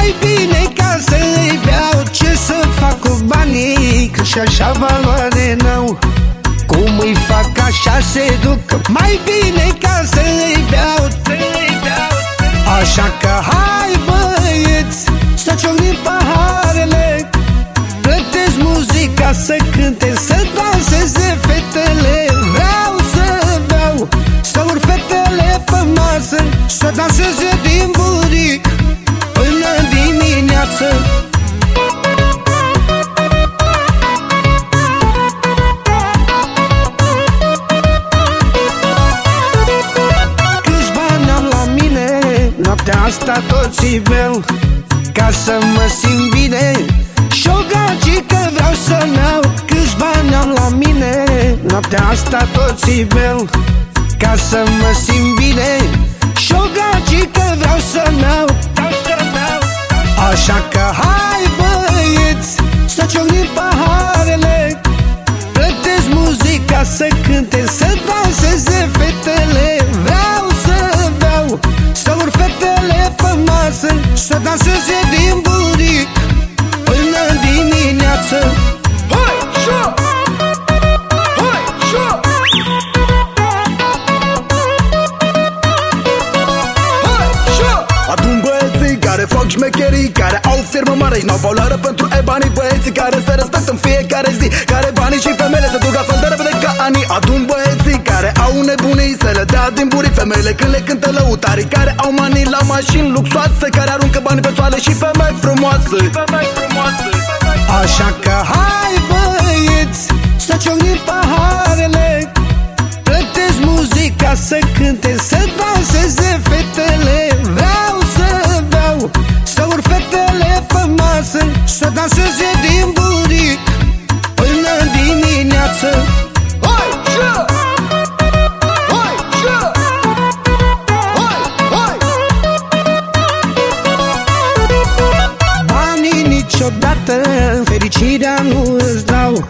Mai bine ca să îi beau Ce să fac cu banii? Că și așa valoare n-au. Cum îi fac așa se duc. Mai bine ca să îi beau. Așa că hai Noaptea asta toți beau Ca să mă simt bine. Și o gagică vreau să-mi iau Câți bani am la mine. Noaptea asta toți beau Ca să mă simt bine. Și o gagică vreau să-mi iau Așa că hai băieți Să ciocnim paharele firmă mare și n-au valoare pentru e banii Băieții care se respectă în fiecare zi. Care banii și femeile se duc altfel de repede ca ani Adun băieții care au nebunii Să le dea din burii. Femeile când le cântă lăutarii Care au manii la mașini luxoase Care aruncă banii pe toale și femei frumoase. Așa că hai băieți Să ciocnim Banii niciodată fericirea nu îți dau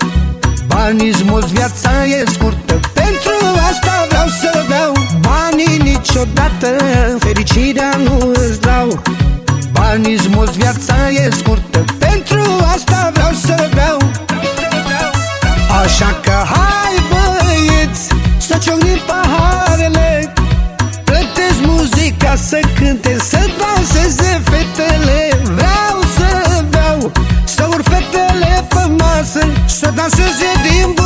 Banii-ți mulți, viața e scurtă. Pentru asta vreau să beau Banii niciodată. Fericirea nu îți dau Banii-ți mulți, viața e scurtă. Pentru asta vreau să beau Așa că hai băieți Să ciocnim paharele. Plătesc muzica să cânte Să fetele pe masă Să danseze din